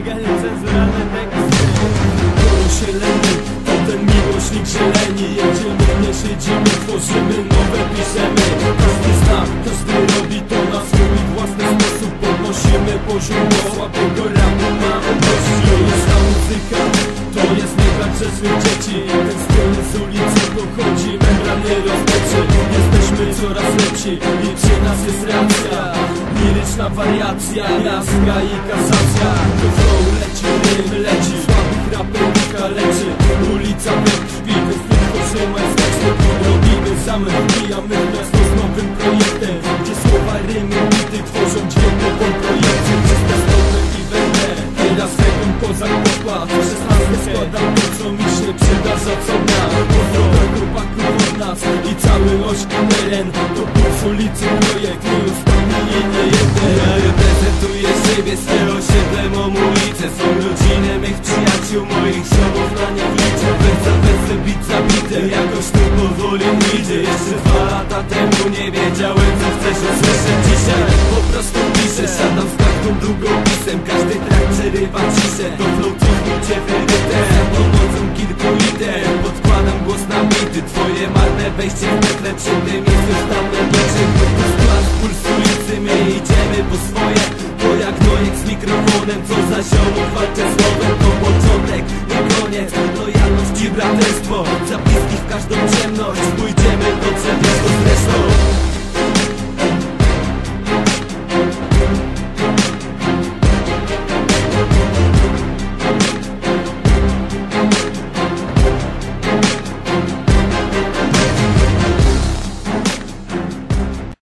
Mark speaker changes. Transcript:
Speaker 1: Uwaga, niecenzuralne teksty Sieleni, to ten miłośnik zieleni. Jedziemy, nie siedzimy, tworzymy nowe, piszemy Każdy zna, każdy robi to na swój własny sposób. Podnosimy poziom słabego rapu mamy dość To jest ta muzyka, to jest nie dla grzecznych dzieci. Ten styl z ulicy pochodzi, membran nie rozleczy Jesteśmy coraz lepsi przy nas jest racja Liryczna wariacja, jaska i kasacja. Flow leci, rym leci Słabych rapernika leczy Ulica we krwi, styl tworzy majsterstwo Robimy zamek, wbijamy miasto z nowym projektem. Gdzie słowa, rymy, bity tworzą dźwięk po projekcie. Czyste stopy i węgle Teraz sekund poza pokład Szesnasty składam to co mi się przydarza co dnia Pozdrowa chłopaków od nas i cały ośki teren. To z ulicy projekt, nie
Speaker 2: przyjaciół, moich ziomów na nie liczę Wersa, wersy, bit za bitem, jakoś tu powoli idzie. Jeszcze dwa lata temu nie wiedziałem co chcesz usłyszeć dzisiaj. Po prostu piszę, siadam z kartą długopisem Każdy track przerywa ciszę, to flow cofnijcie wyryte. Za pomocą kilku liter, podkładam głos na bity Twoje marne wejście w metle, przy tym jest już tam To skład puls ulicy, my idziemy po swoje. To jak nojek z mikrofonem, co za ziomów Lojalność i braterstwo. Zapiski w każdą ciemność.